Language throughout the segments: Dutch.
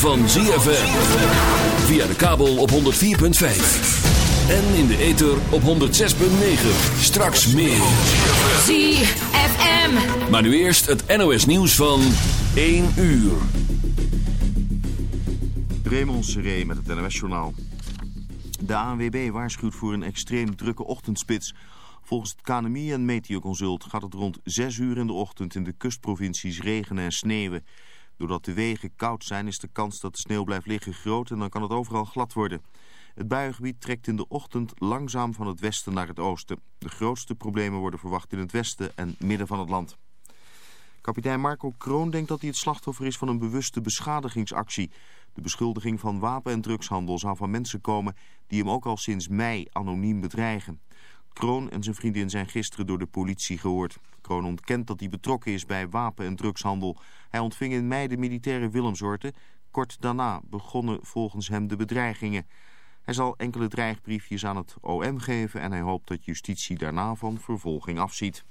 van ZFM. Via de kabel op 104.5. En in de ether op 106.9. Straks meer. ZFM. Maar nu eerst het NOS nieuws van 1 uur. Raymond Seré met het NOS-journaal. De ANWB waarschuwt voor een extreem drukke ochtendspits. Volgens het KNMI en Meteoconsult gaat het rond 6 uur in de ochtend in de kustprovincies regenen en sneeuwen. Doordat de wegen koud zijn is de kans dat de sneeuw blijft liggen groot en dan kan het overal glad worden. Het buiengebied trekt in de ochtend langzaam van het westen naar het oosten. De grootste problemen worden verwacht in het westen en midden van het land. Kapitein Marco Kroon denkt dat hij het slachtoffer is van een bewuste beschadigingsactie. De beschuldiging van wapen- en drugshandel zou van mensen komen die hem ook al sinds mei anoniem bedreigen. Kroon en zijn vriendin zijn gisteren door de politie gehoord. Kroon ontkent dat hij betrokken is bij wapen- en drugshandel. Hij ontving in mei de militaire Willemsorte. Kort daarna begonnen volgens hem de bedreigingen. Hij zal enkele dreigbriefjes aan het OM geven en hij hoopt dat justitie daarna van vervolging afziet.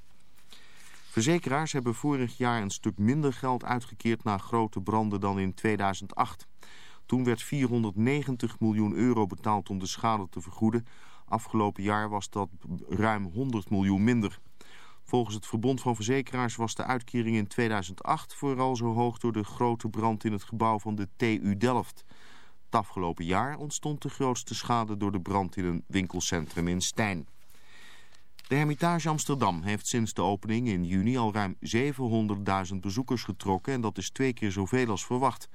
Verzekeraars hebben vorig jaar een stuk minder geld uitgekeerd na grote branden dan in 2008. Toen werd 490 miljoen euro betaald om de schade te vergoeden. Afgelopen jaar was dat ruim 100 miljoen minder. Volgens het Verbond van Verzekeraars was de uitkering in 2008 vooral zo hoog door de grote brand in het gebouw van de TU Delft. Het afgelopen jaar ontstond de grootste schade door de brand in een winkelcentrum in Stijn. De Hermitage Amsterdam heeft sinds de opening in juni al ruim 700.000 bezoekers getrokken en dat is twee keer zoveel als verwacht.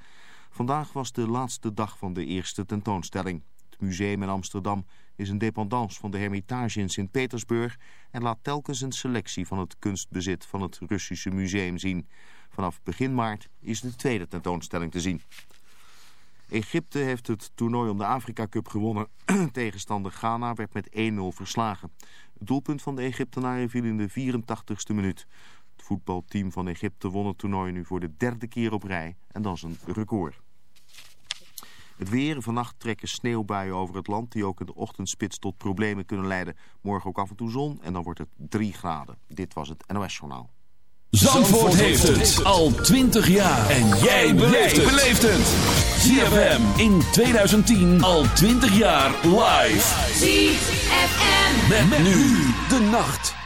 Vandaag was de laatste dag van de eerste tentoonstelling. Het museum in Amsterdam is een dependance van de Hermitage in Sint-Petersburg en laat telkens een selectie van het kunstbezit van het Russische museum zien. Vanaf begin maart is de tweede tentoonstelling te zien. Egypte heeft het toernooi om de Afrika Cup gewonnen. Tegenstander Ghana werd met 1-0 verslagen. Het doelpunt van de Egyptenaren viel in de 84ste minuut. Het voetbalteam van Egypte won het toernooi nu voor de derde keer op rij. En dat is een record. Het weer. Vannacht trekken sneeuwbuien over het land... die ook in de ochtendspits tot problemen kunnen leiden. Morgen ook af en toe zon en dan wordt het 3 graden. Dit was het NOS Journaal. Zandvoort heeft het al 20 jaar. En jij beleeft het. ZFM in 2010 al 20 jaar live. ZFM. Met, met nu de nacht.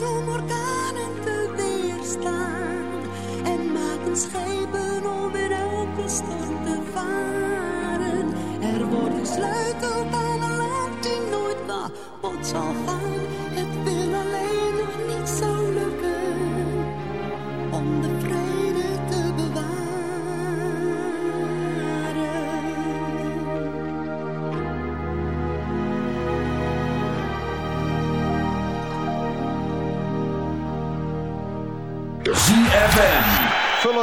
zomerkaan te weerstaan. En maken schepen om weer elke storm te varen. Er wordt gesleuteld aan een land die nooit wat zal gaan.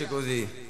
piace così.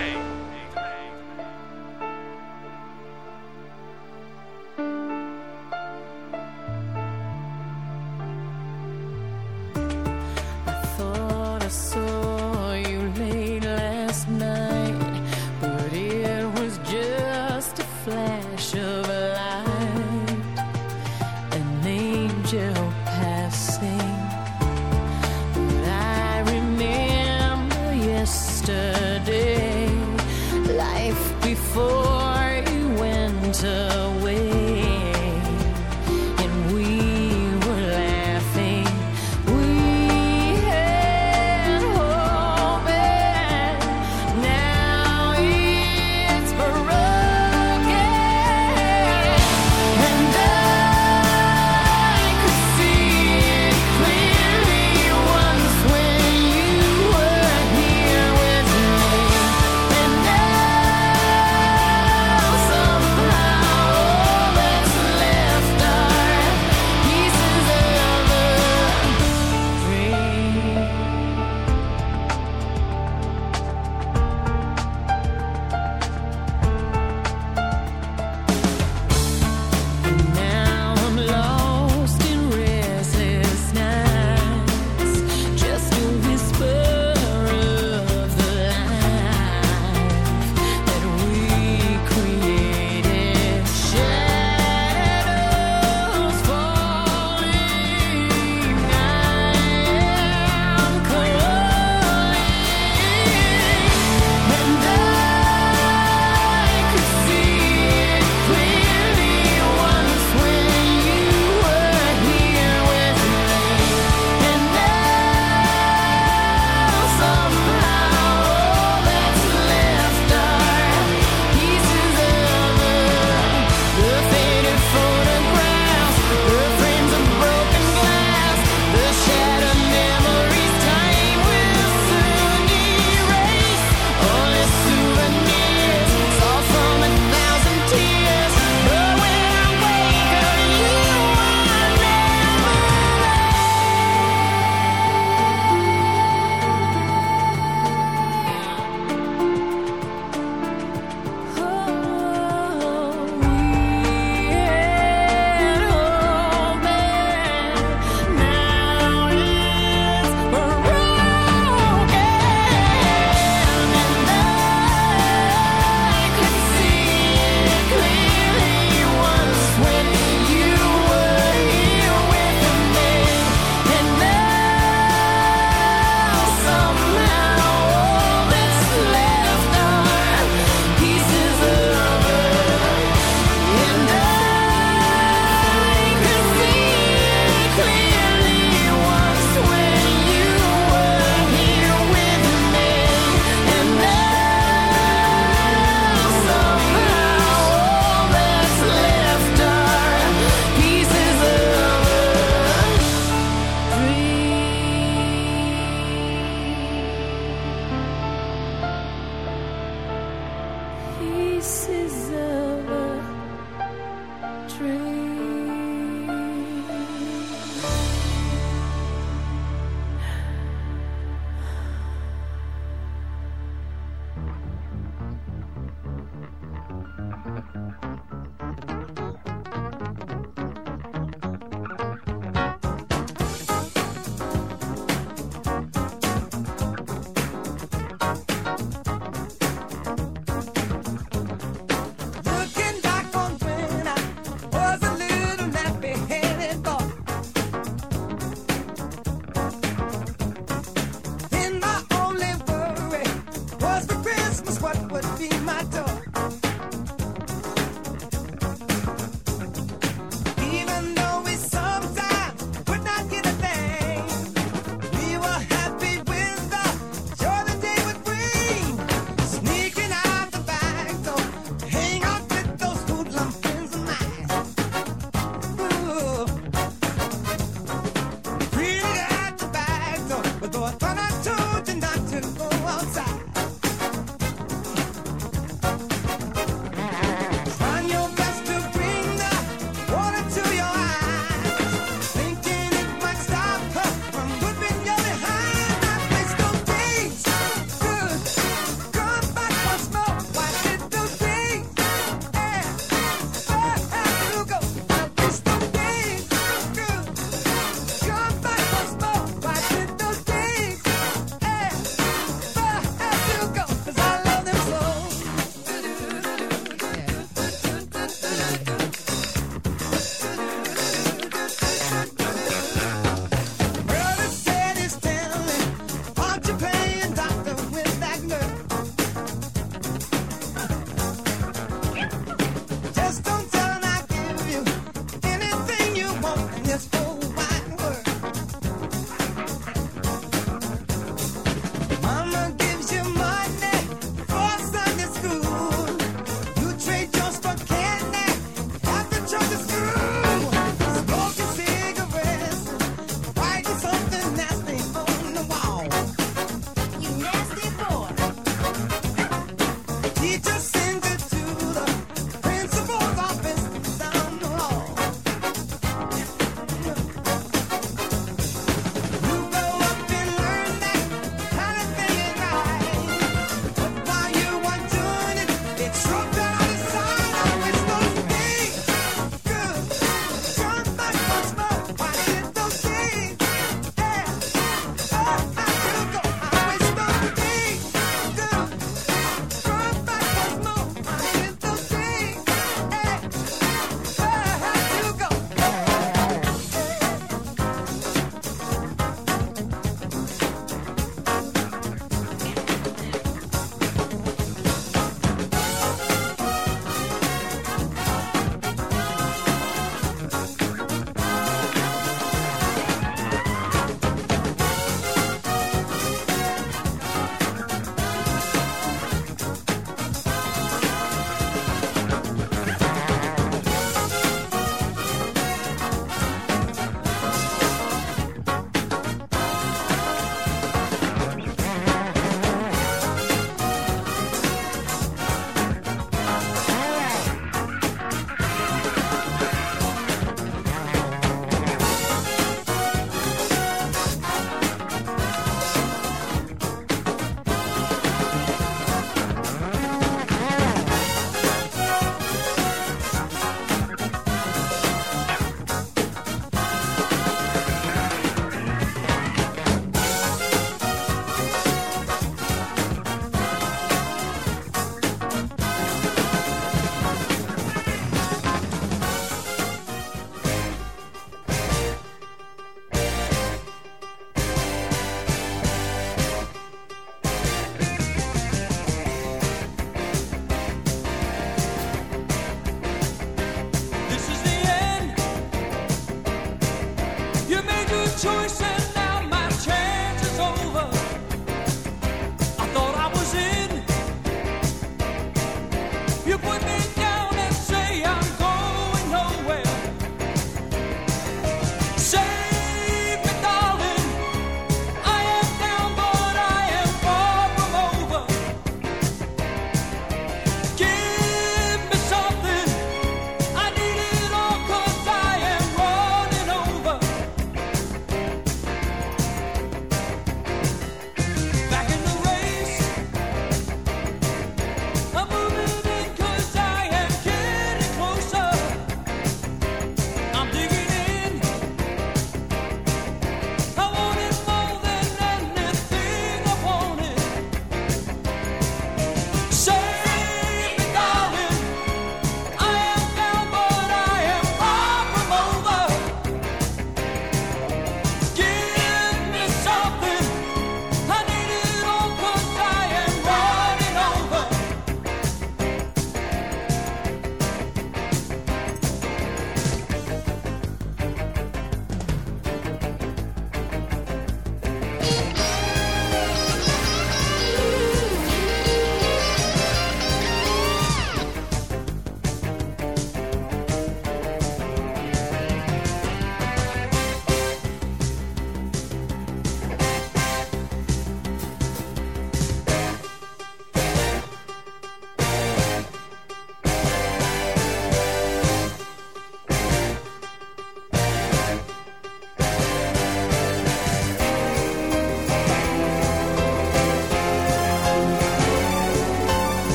dream